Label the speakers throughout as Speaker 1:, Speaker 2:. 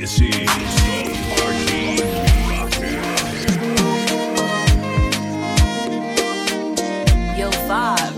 Speaker 1: This is
Speaker 2: Yo, five.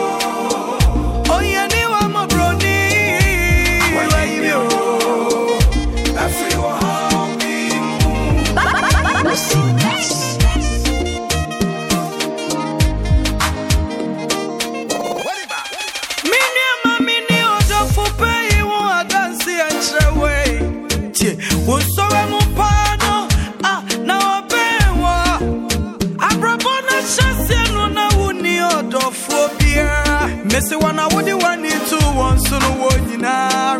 Speaker 3: so no one in a.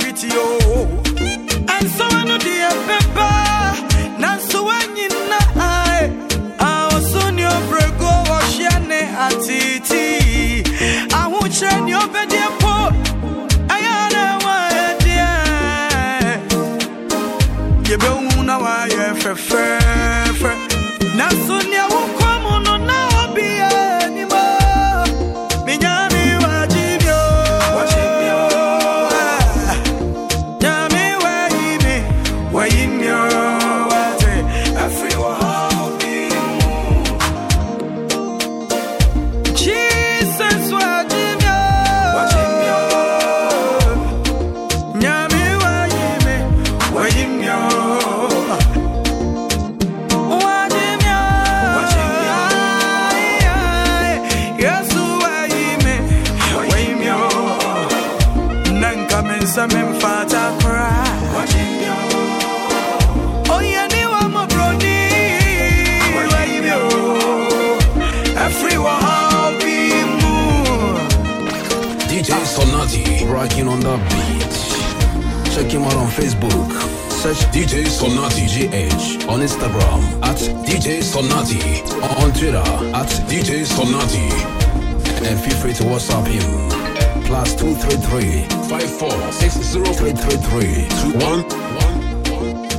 Speaker 3: And so I know the pepper, now so when you know I was on your brego or shane at it. I won't train your bed Now so so me cry. Oh yeah, Everyone be.
Speaker 1: DJ Sonati, rocking on the beat. Check him out on Facebook. Search DJ Sonati GH on Instagram at DJ Sonati on Twitter at DJ Sonati and feel free to WhatsApp him plus 233 54 60 333 21